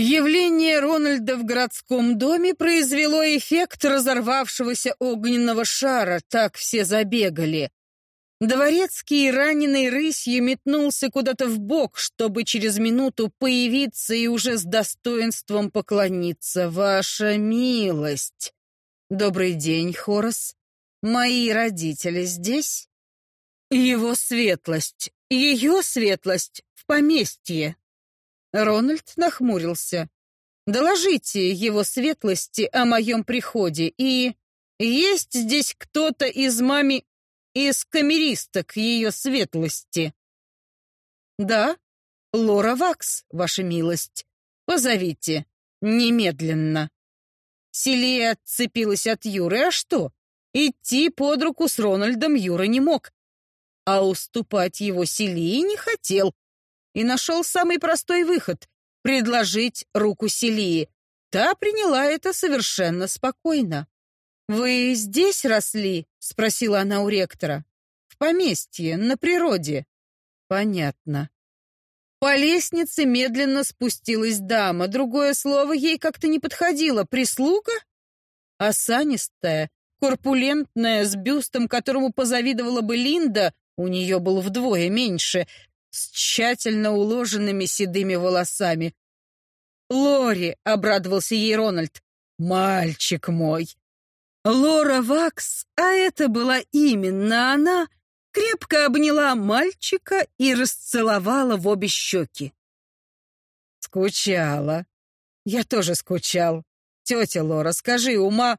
Явление Рональда в городском доме произвело эффект разорвавшегося огненного шара, так все забегали. Дворецкий, раненый рысью, метнулся куда-то в бок, чтобы через минуту появиться и уже с достоинством поклониться. «Ваша милость!» «Добрый день, Хорос. Мои родители здесь?» «Его светлость, ее светлость в поместье!» Рональд нахмурился. «Доложите его светлости о моем приходе и... Есть здесь кто-то из мами... из камеристок ее светлости?» «Да, Лора Вакс, ваша милость. Позовите. Немедленно». Селия отцепилась от Юры, а что? Идти под руку с Рональдом Юра не мог, а уступать его Селии не хотел, и нашел самый простой выход — предложить руку Селии. Та приняла это совершенно спокойно. «Вы здесь росли?» — спросила она у ректора. «В поместье, на природе». «Понятно». По лестнице медленно спустилась дама. Другое слово ей как-то не подходило. Прислуга? Осанистая, корпулентная, с бюстом, которому позавидовала бы Линда, у нее был вдвое меньше, с тщательно уложенными седыми волосами. «Лори!» — обрадовался ей Рональд. «Мальчик мой!» Лора Вакс, а это была именно она, крепко обняла мальчика и расцеловала в обе щеки. «Скучала. Я тоже скучал. Тетя Лора, скажи, ума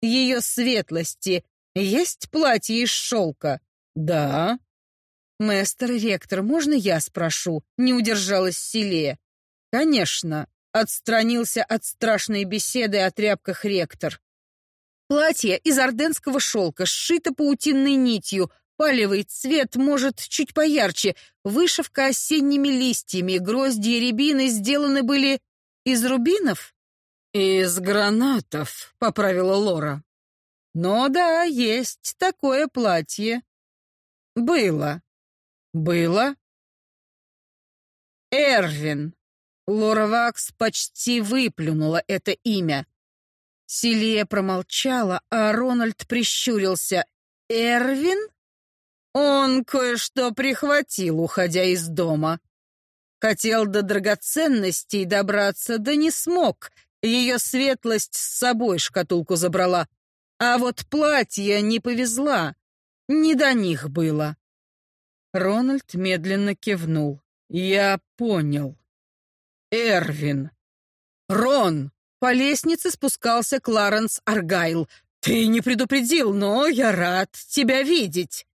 ее светлости есть платье из шелка?» «Да», «Мэстер, ректор, можно я спрошу?» — не удержалась Селия. «Конечно», — отстранился от страшной беседы о тряпках ректор. Платье из орденского шелка, сшито паутинной нитью, палевый цвет, может, чуть поярче, вышивка осенними листьями, грозди и рябины сделаны были из рубинов? «Из гранатов», — поправила Лора. «Но да, есть такое платье». «Было», было? Эрвин. Лора Вакс почти выплюнула это имя. Селия промолчала, а Рональд прищурился. Эрвин? Он кое-что прихватил, уходя из дома. Хотел до драгоценностей добраться, да не смог. Ее светлость с собой шкатулку забрала. А вот платье не повезла. Не до них было. Рональд медленно кивнул. «Я понял. Эрвин. Рон!» По лестнице спускался Кларенс Аргайл. «Ты не предупредил, но я рад тебя видеть.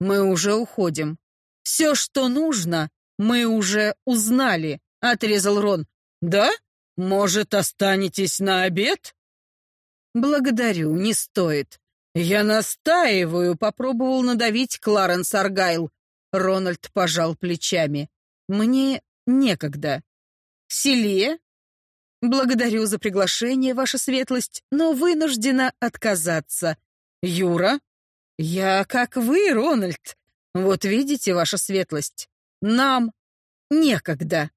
Мы уже уходим. Все, что нужно, мы уже узнали», — отрезал Рон. «Да? Может, останетесь на обед?» «Благодарю, не стоит». «Я настаиваю», — попробовал надавить Кларенс Аргайл. Рональд пожал плечами. «Мне некогда. Селе? Благодарю за приглашение, ваша светлость, но вынуждена отказаться. Юра? Я как вы, Рональд. Вот видите, ваша светлость, нам некогда.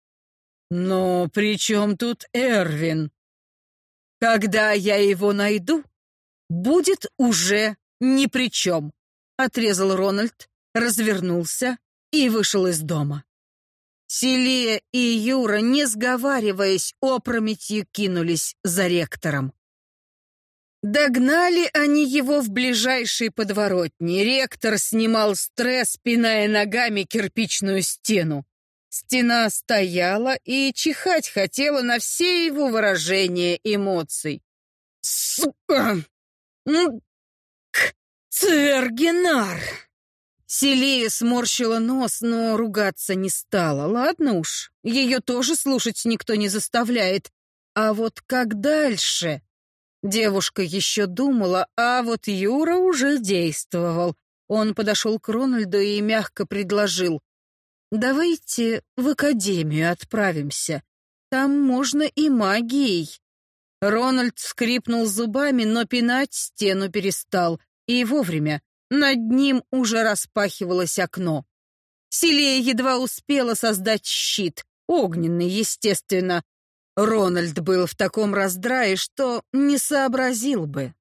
Но при чем тут Эрвин? Когда я его найду, будет уже ни при чем, отрезал Рональд развернулся и вышел из дома. Селия и Юра, не сговариваясь, опрометью кинулись за ректором. Догнали они его в ближайшей подворотне. Ректор снимал стресс, пиная ногами кирпичную стену. Стена стояла и чихать хотела на все его выражения эмоций. «Сука! Цвергинар!» Селия сморщила нос, но ругаться не стала. Ладно уж, ее тоже слушать никто не заставляет. А вот как дальше? Девушка еще думала, а вот Юра уже действовал. Он подошел к Рональду и мягко предложил. «Давайте в академию отправимся. Там можно и магией». Рональд скрипнул зубами, но пинать стену перестал. И вовремя. Над ним уже распахивалось окно. Селия едва успела создать щит, огненный, естественно. Рональд был в таком раздрае, что не сообразил бы.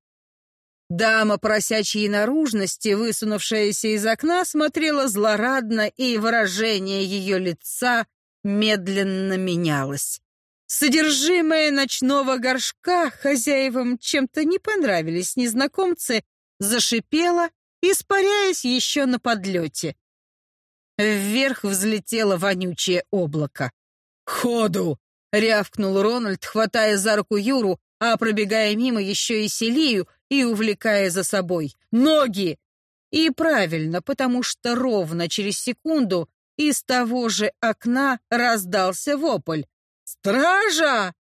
Дама просячьей наружности, высунувшаяся из окна, смотрела злорадно, и выражение ее лица медленно менялось. Содержимое ночного горшка хозяевам чем-то не понравились незнакомцы, зашипело, испаряясь еще на подлете. Вверх взлетело вонючее облако. «Ходу!» — рявкнул Рональд, хватая за руку Юру, а пробегая мимо еще и Селию и увлекая за собой. «Ноги!» И правильно, потому что ровно через секунду из того же окна раздался вопль. «Стража!»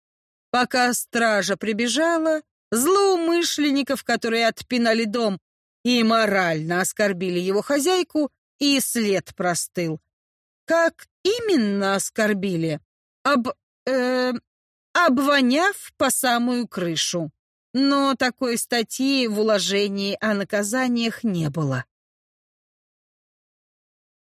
Пока стража прибежала, злоумышленников, которые отпинали дом и морально оскорбили его хозяйку, и след простыл. Как именно оскорбили? Об... Э, обвоняв по самую крышу. Но такой статьи в уложении о наказаниях не было.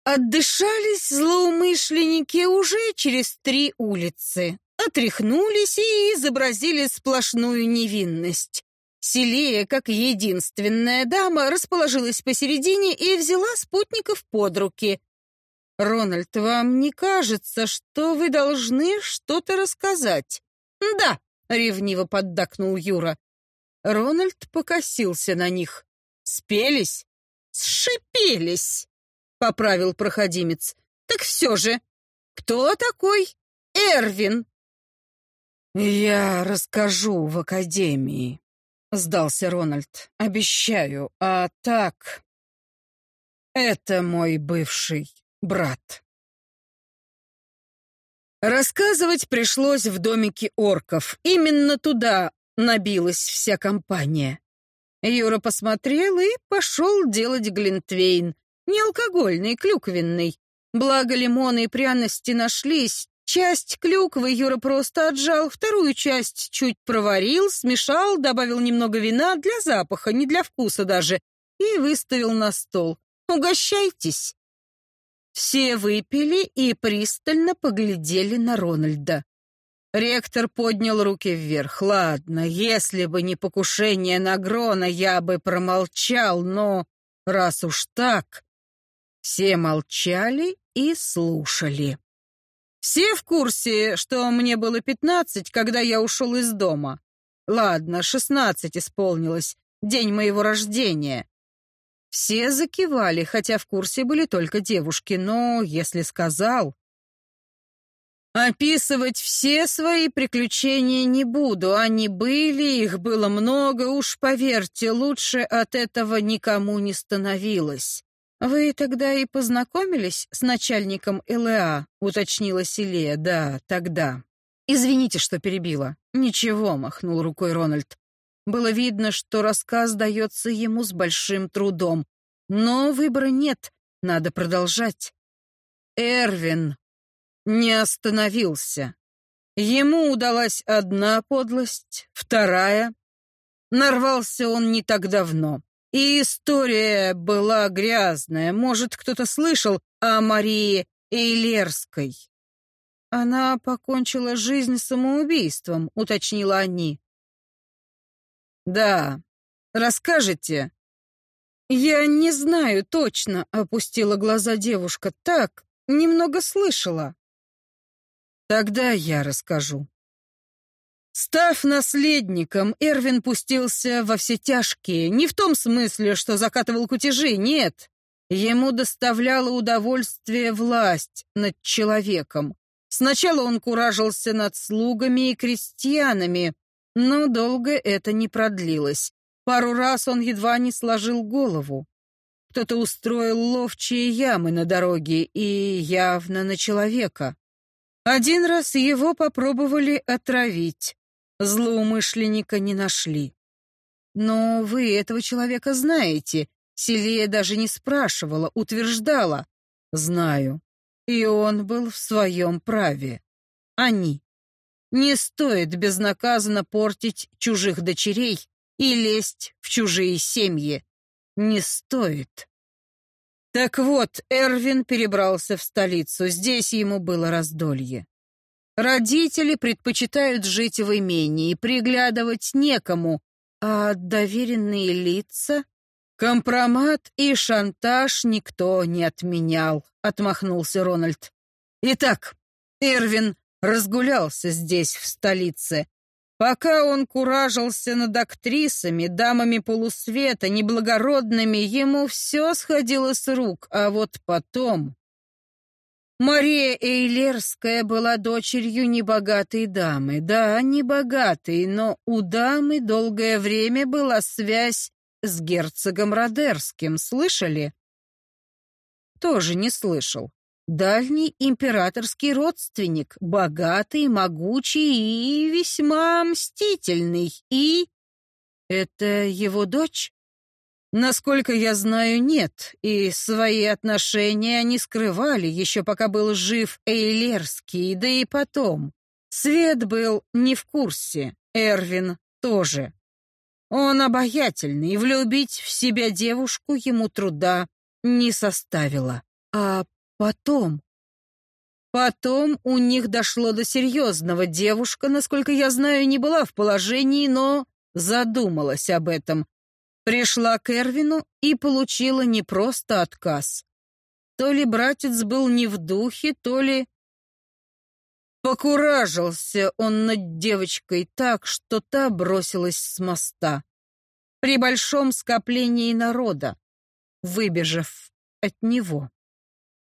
Отдышались злоумышленники уже через три улицы, отряхнулись и изобразили сплошную невинность. Селия, как единственная дама, расположилась посередине и взяла спутников под руки. «Рональд, вам не кажется, что вы должны что-то рассказать?» «Да», — ревниво поддакнул Юра. Рональд покосился на них. «Спелись?» «Сшипелись!» — поправил проходимец. «Так все же, кто такой Эрвин?» «Я расскажу в академии», — сдался Рональд. «Обещаю. А так...» «Это мой бывший брат». Рассказывать пришлось в домике орков. Именно туда набилась вся компания. Юра посмотрел и пошел делать глинтвейн. Не алкогольный, клюквенный. Благо лимоны и пряности нашлись. Часть клюквы Юра просто отжал, вторую часть чуть проварил, смешал, добавил немного вина для запаха, не для вкуса даже, и выставил на стол. «Угощайтесь!» Все выпили и пристально поглядели на Рональда. Ректор поднял руки вверх. «Ладно, если бы не покушение на Грона, я бы промолчал, но раз уж так...» Все молчали и слушали. Все в курсе, что мне было пятнадцать, когда я ушел из дома. Ладно, шестнадцать исполнилось, день моего рождения. Все закивали, хотя в курсе были только девушки, но если сказал... Описывать все свои приключения не буду, они были, их было много, уж поверьте, лучше от этого никому не становилось. «Вы тогда и познакомились с начальником ЛА?» — уточнила Селия. «Да, тогда». «Извините, что перебила». «Ничего», — махнул рукой Рональд. Было видно, что рассказ дается ему с большим трудом. Но выбора нет, надо продолжать. Эрвин не остановился. Ему удалась одна подлость, вторая. Нарвался он не так давно. И история была грязная. Может, кто-то слышал о Марии Эйлерской. Она покончила жизнь самоубийством, уточнила они. Да. Расскажете? Я не знаю точно, опустила глаза девушка. Так, немного слышала. Тогда я расскажу. Став наследником, Эрвин пустился во все тяжкие, не в том смысле, что закатывал кутежи, нет. Ему доставляло удовольствие власть над человеком. Сначала он куражился над слугами и крестьянами, но долго это не продлилось. Пару раз он едва не сложил голову. Кто-то устроил ловчие ямы на дороге и явно на человека. Один раз его попробовали отравить. Злоумышленника не нашли. Но вы этого человека знаете. Селия даже не спрашивала, утверждала. Знаю. И он был в своем праве. Они. Не стоит безнаказанно портить чужих дочерей и лезть в чужие семьи. Не стоит. Так вот, Эрвин перебрался в столицу. Здесь ему было раздолье. Родители предпочитают жить в имении, приглядывать некому, а доверенные лица? Компромат и шантаж никто не отменял, отмахнулся Рональд. Итак, Эрвин разгулялся здесь, в столице. Пока он куражился над актрисами, дамами полусвета, неблагородными, ему все сходило с рук, а вот потом... Мария Эйлерская была дочерью небогатой дамы. Да, небогатой, но у дамы долгое время была связь с герцогом Родерским. Слышали? Тоже не слышал. Дальний императорский родственник, богатый, могучий и весьма мстительный. И... Это его дочь? Насколько я знаю, нет, и свои отношения они скрывали, еще пока был жив Эйлерский, да и потом. Свет был не в курсе, Эрвин тоже. Он обаятельный, и влюбить в себя девушку ему труда не составило. А потом... Потом у них дошло до серьезного. Девушка, насколько я знаю, не была в положении, но задумалась об этом. Пришла к Эрвину и получила не просто отказ. То ли братец был не в духе, то ли... Покуражился он над девочкой так, что та бросилась с моста. При большом скоплении народа, выбежав от него.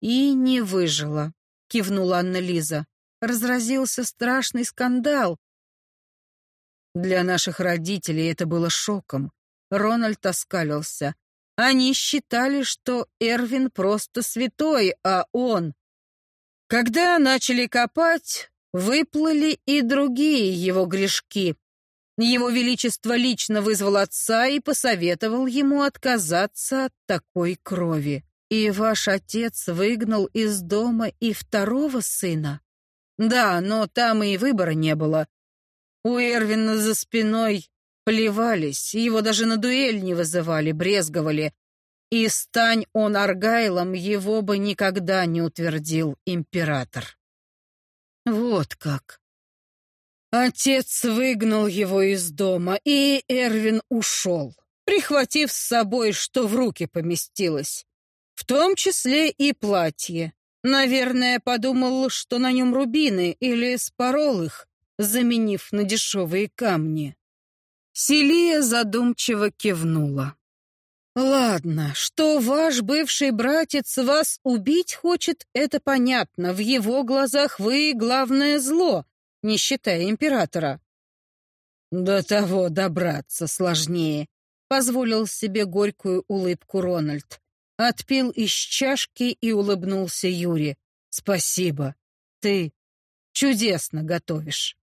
И не выжила, кивнула Анна-Лиза. Разразился страшный скандал. Для наших родителей это было шоком. Рональд оскалился. Они считали, что Эрвин просто святой, а он... Когда начали копать, выплыли и другие его грешки. Его Величество лично вызвал отца и посоветовал ему отказаться от такой крови. И ваш отец выгнал из дома и второго сына? Да, но там и выбора не было. У Эрвина за спиной Плевались, его даже на дуэль не вызывали, брезговали. И стань он Аргайлом, его бы никогда не утвердил император. Вот как. Отец выгнал его из дома, и Эрвин ушел, прихватив с собой, что в руки поместилось. В том числе и платье. Наверное, подумал, что на нем рубины, или спорол их, заменив на дешевые камни. Селия задумчиво кивнула. «Ладно, что ваш бывший братец вас убить хочет, это понятно. В его глазах вы главное зло, не считая императора». «До того добраться сложнее», — позволил себе горькую улыбку Рональд. Отпил из чашки и улыбнулся Юре. «Спасибо. Ты чудесно готовишь».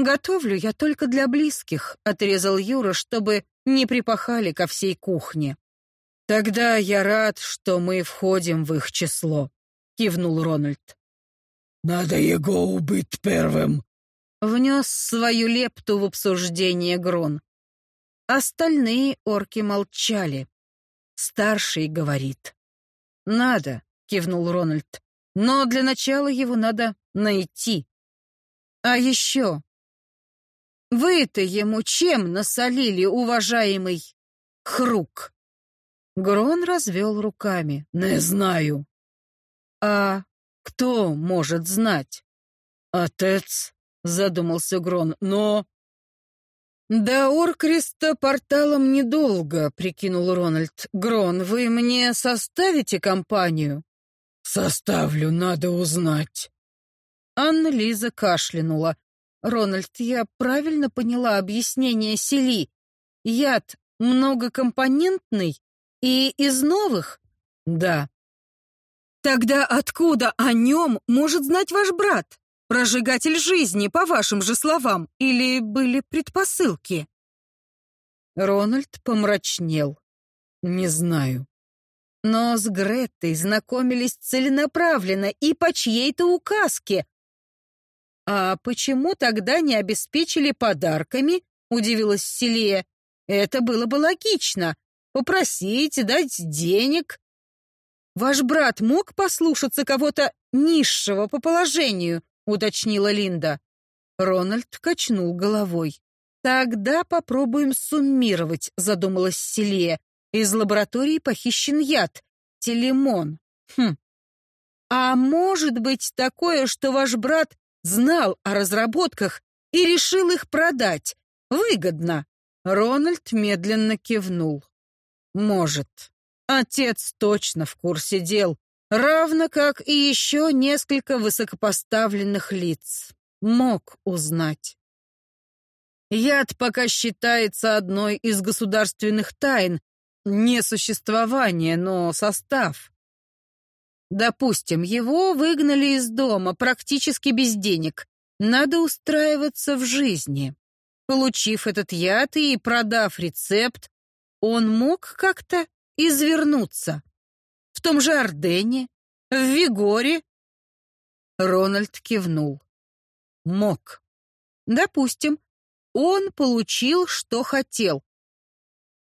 «Готовлю я только для близких», — отрезал Юра, чтобы не припахали ко всей кухне. «Тогда я рад, что мы входим в их число», — кивнул Рональд. «Надо его убить первым», — внес свою лепту в обсуждение Грон. Остальные орки молчали. Старший говорит. «Надо», — кивнул Рональд, — «но для начала его надо найти. А еще вы-то ему чем насолили, уважаемый Хрук? Грон развел руками. Не знаю. А кто может знать? Отец, задумался Грон, но... «До Оркреста порталом недолго», — прикинул Рональд. «Грон, вы мне составите компанию?» «Составлю, надо узнать». Анна-Лиза кашлянула. Рональд, я правильно поняла объяснение Сели? Яд многокомпонентный и из новых? Да. Тогда откуда о нем может знать ваш брат? Прожигатель жизни, по вашим же словам, или были предпосылки? Рональд помрачнел. Не знаю. Но с Греттой знакомились целенаправленно и по чьей-то указке, «А почему тогда не обеспечили подарками?» — удивилась Селия. «Это было бы логично. Попросить, дать денег. Ваш брат мог послушаться кого-то низшего по положению?» уточнила Линда. Рональд качнул головой. «Тогда попробуем суммировать», — задумалась Селия. «Из лаборатории похищен яд. Телемон. Хм. А может быть такое, что ваш брат знал о разработках и решил их продать? Выгодно». Рональд медленно кивнул. «Может. Отец точно в курсе дел, равно как и еще несколько высокопоставленных лиц. Мог узнать». Яд пока считается одной из государственных тайн. Не существование, но состав. Допустим, его выгнали из дома практически без денег. Надо устраиваться в жизни. Получив этот яд и продав рецепт, он мог как-то извернуться. В том же Ордене, в Вигоре. Рональд кивнул. Мог. Допустим, он получил, что хотел.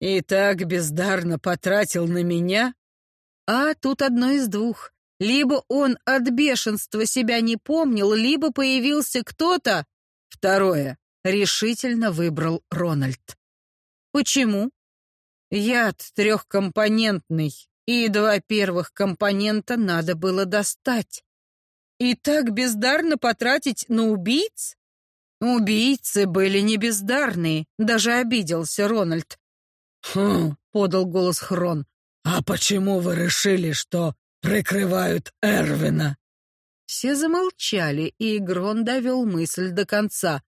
И так бездарно потратил на меня. А тут одно из двух. Либо он от бешенства себя не помнил, либо появился кто-то. Второе. Решительно выбрал Рональд. Почему? Яд трехкомпонентный, и два первых компонента надо было достать. И так бездарно потратить на убийц? Убийцы были не бездарные, даже обиделся Рональд. «Хм», — подал голос Хрон, «а почему вы решили, что прикрывают Эрвина?» Все замолчали, и Грон довел мысль до конца.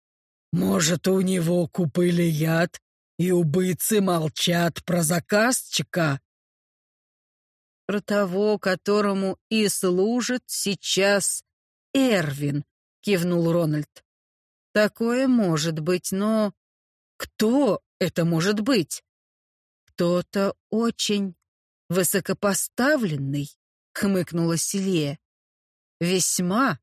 «Может, у него купили яд, и убийцы молчат про заказчика?» «Про того, которому и служит сейчас Эрвин», — кивнул Рональд. Такое может быть, но кто это может быть? Кто-то очень высокопоставленный, хмыкнула Селия. Весьма.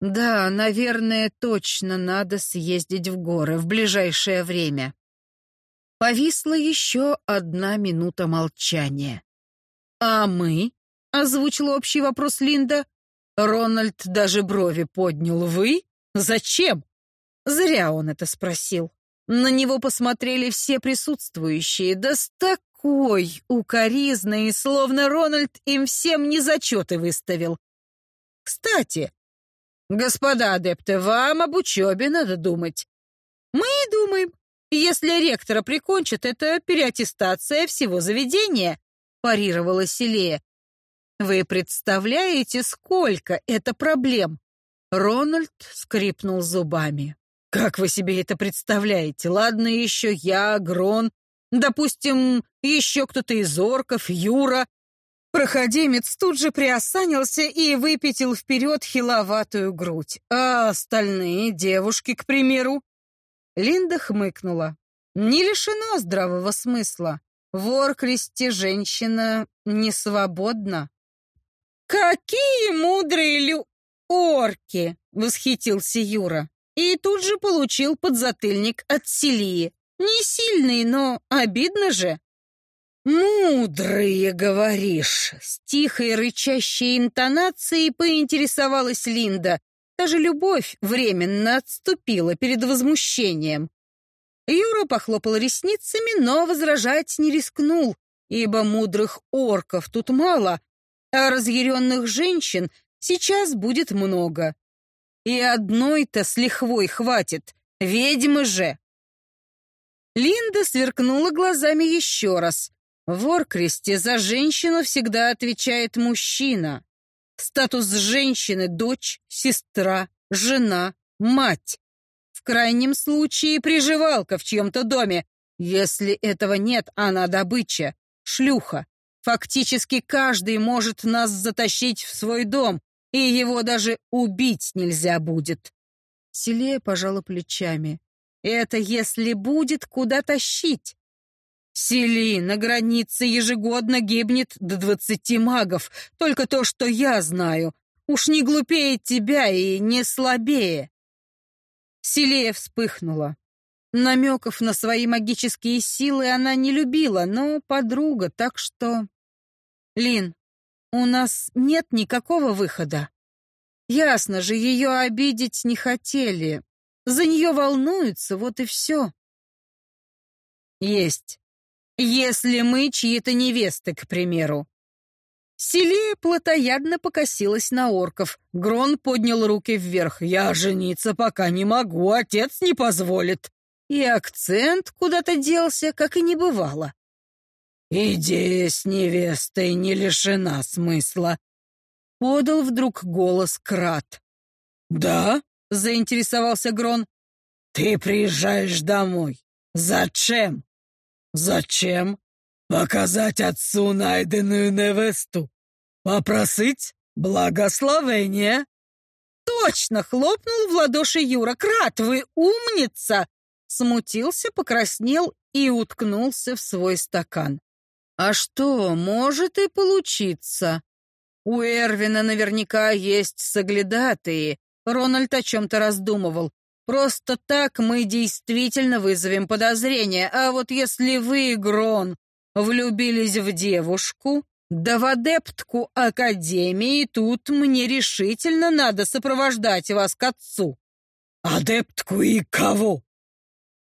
Да, наверное, точно надо съездить в горы в ближайшее время. Повисла еще одна минута молчания. «А мы?» — озвучил общий вопрос Линда. Рональд даже брови поднял. «Вы?» Зачем? Зря он это спросил. На него посмотрели все присутствующие, да с такой укоризной, словно Рональд им всем не зачеты выставил. Кстати, господа адепты, вам об учебе надо думать. Мы и думаем. Если ректора прикончат, это переаттестация всего заведения, парировала Селея. Вы представляете, сколько это проблем? Рональд скрипнул зубами. «Как вы себе это представляете? Ладно еще я, Грон, допустим, еще кто-то из орков, Юра». Проходимец тут же приосанился и выпятил вперед хиловатую грудь. А остальные девушки, к примеру? Линда хмыкнула. Не лишено здравого смысла. В Оркресте женщина не свободна. «Какие мудрые лю...» «Орки!» — восхитился Юра. И тут же получил подзатыльник от Селии. Не сильный, но обидно же. «Мудрые, говоришь!» С тихой рычащей интонацией поинтересовалась Линда. Даже любовь временно отступила перед возмущением. Юра похлопал ресницами, но возражать не рискнул, ибо мудрых орков тут мало, а разъяренных женщин Сейчас будет много. И одной-то с лихвой хватит. Ведьмы же. Линда сверкнула глазами еще раз. В Оркресте за женщину всегда отвечает мужчина. Статус женщины — дочь, сестра, жена, мать. В крайнем случае приживалка в чьем-то доме. Если этого нет, она добыча, шлюха. Фактически каждый может нас затащить в свой дом, и его даже убить нельзя будет. Селея пожала плечами. Это если будет куда тащить. Сели, на границе ежегодно гибнет до двадцати магов. Только то, что я знаю. Уж не глупее тебя и не слабее. Селея вспыхнула. Намеков на свои магические силы она не любила, но подруга, так что... Лин, у нас нет никакого выхода. Ясно же, ее обидеть не хотели. За нее волнуются, вот и все. Есть. Если мы чьи-то невесты, к примеру. Селия плотоядно покосилась на орков. Грон поднял руки вверх. «Я жениться пока не могу, отец не позволит». И акцент куда-то делся, как и не бывало. «Идея с невестой не лишена смысла», — подал вдруг голос Крат. «Да?» — заинтересовался Грон. «Ты приезжаешь домой. Зачем?» «Зачем?» «Показать отцу найденную невесту. Попросить благословения». «Точно!» — хлопнул в ладоши Юра. «Крат, вы умница!» Смутился, покраснел и уткнулся в свой стакан. А что, может и получиться. У Эрвина наверняка есть соглядатые. Рональд о чем-то раздумывал. Просто так мы действительно вызовем подозрения. А вот если вы, Грон, влюбились в девушку, да в адептку Академии, тут мне решительно надо сопровождать вас к отцу. Адептку и кого?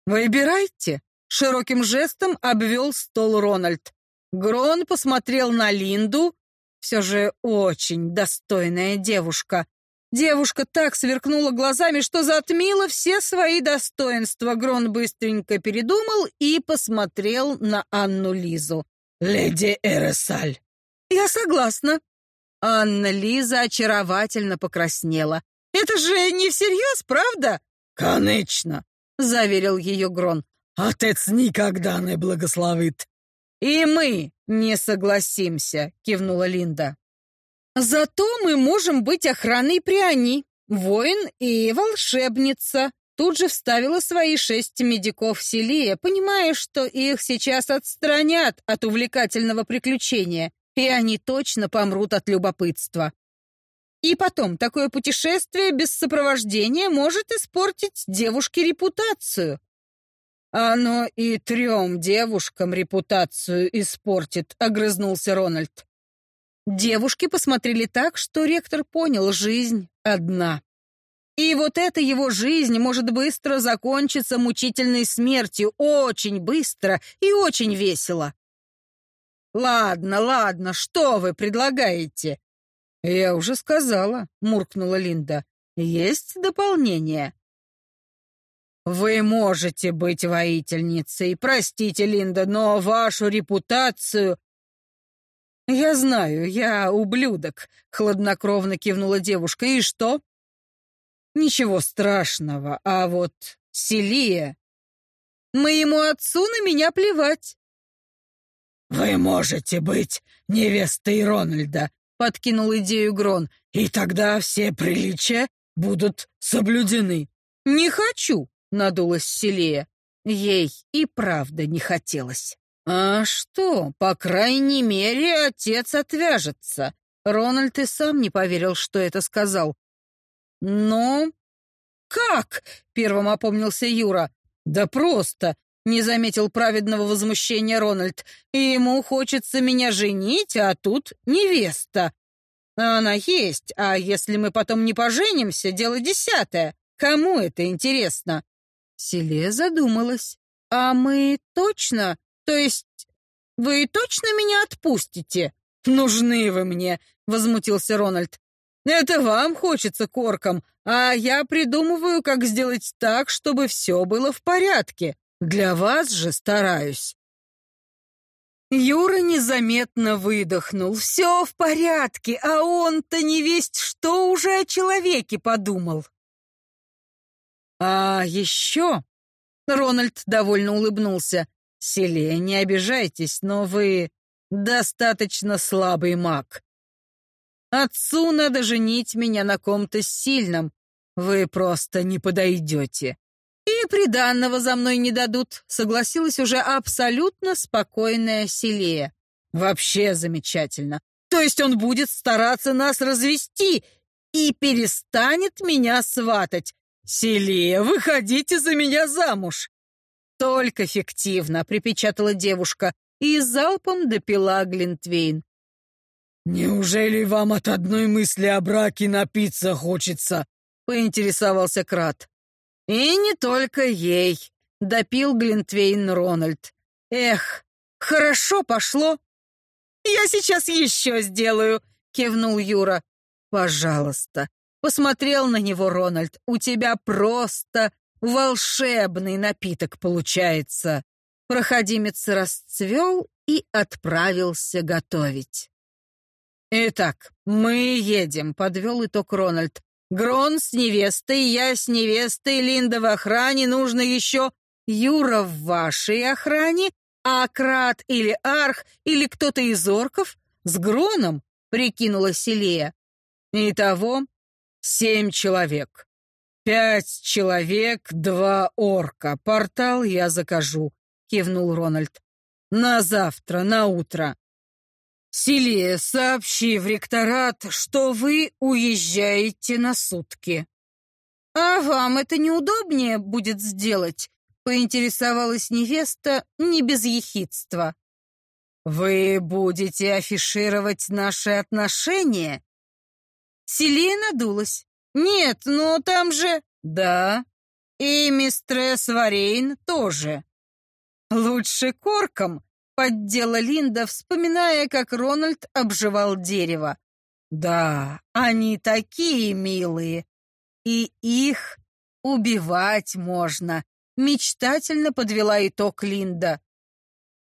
Выбирайте. Широким жестом обвел стол Рональд. Грон посмотрел на Линду. Все же очень достойная девушка. Девушка так сверкнула глазами, что затмила все свои достоинства. Грон быстренько передумал и посмотрел на Анну Лизу. «Леди Эресаль». «Я согласна». Анна Лиза очаровательно покраснела. «Это же не всерьез, правда?» «Конечно», — заверил ее Грон. «Отец никогда не благословит «И мы не согласимся», — кивнула Линда. «Зато мы можем быть охраной пряни, воин и волшебница», Тут же вставила свои шесть медиков Селия, понимая, что их сейчас отстранят от увлекательного приключения, и они точно помрут от любопытства. И потом, такое путешествие без сопровождения может испортить девушке репутацию. «Оно и трем девушкам репутацию испортит», — огрызнулся Рональд. Девушки посмотрели так, что ректор понял, жизнь одна. И вот эта его жизнь может быстро закончиться мучительной смертью, очень быстро и очень весело. «Ладно, ладно, что вы предлагаете?» «Я уже сказала», — муркнула Линда. «Есть дополнение?» Вы можете быть воительницей, простите, Линда, но вашу репутацию... Я знаю, я ублюдок, хладнокровно кивнула девушка. И что? Ничего страшного, а вот Селия... Моему отцу на меня плевать. «Вы можете быть невестой Рональда», — подкинул идею Грон, «и тогда все приличия будут соблюдены». «Не хочу», надулась Селия. Ей и правда не хотелось. А что, по крайней мере, отец отвяжется. Рональд и сам не поверил, что это сказал. Но как? Первым опомнился Юра. Да просто, не заметил праведного возмущения Рональд. Ему хочется меня женить, а тут невеста. Она есть, а если мы потом не поженимся, дело десятое. Кому это интересно? Селе задумалась. «А мы точно? То есть вы точно меня отпустите?» «Нужны вы мне», — возмутился Рональд. «Это вам хочется корком, а я придумываю, как сделать так, чтобы все было в порядке. Для вас же стараюсь». Юра незаметно выдохнул. «Все в порядке, а он-то не весть, что уже о человеке подумал». «А еще...» Рональд довольно улыбнулся. «Селия, не обижайтесь, но вы достаточно слабый маг. Отцу надо женить меня на ком-то сильном. Вы просто не подойдете. И приданного за мной не дадут», — согласилась уже абсолютно спокойная Селия. «Вообще замечательно. То есть он будет стараться нас развести и перестанет меня сватать. «Селия, выходите за меня замуж!» «Только фиктивно», — припечатала девушка и залпом допила Глинтвейн. «Неужели вам от одной мысли о браке напиться хочется?» — поинтересовался Крат. «И не только ей», — допил Глинтвейн Рональд. «Эх, хорошо пошло». «Я сейчас еще сделаю», — кивнул Юра. «Пожалуйста». Посмотрел на него Рональд. «У тебя просто волшебный напиток получается». Проходимец расцвел и отправился готовить. «Итак, мы едем», — подвел итог Рональд. «Грон с невестой, я с невестой, Линда в охране, нужно еще Юра в вашей охране, а Крат или Арх или кто-то из орков с Гроном», — прикинула Селия. «Итого семь человек. Пять человек, два орка. Портал я закажу», — кивнул Рональд. «На завтра, на утро. Селия, сообщи в ректорат, что вы уезжаете на сутки». «А вам это неудобнее будет сделать?» — поинтересовалась невеста не без ехидства. «Вы будете афишировать наши отношения?» Селия надулась. «Нет, ну там же...» «Да, и мистресс Варейн тоже». «Лучше корком», Поддела Линда, вспоминая, как Рональд обживал дерево. Да, они такие милые. И их убивать можно. Мечтательно подвела итог Линда.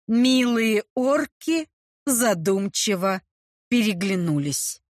Милые орки задумчиво переглянулись.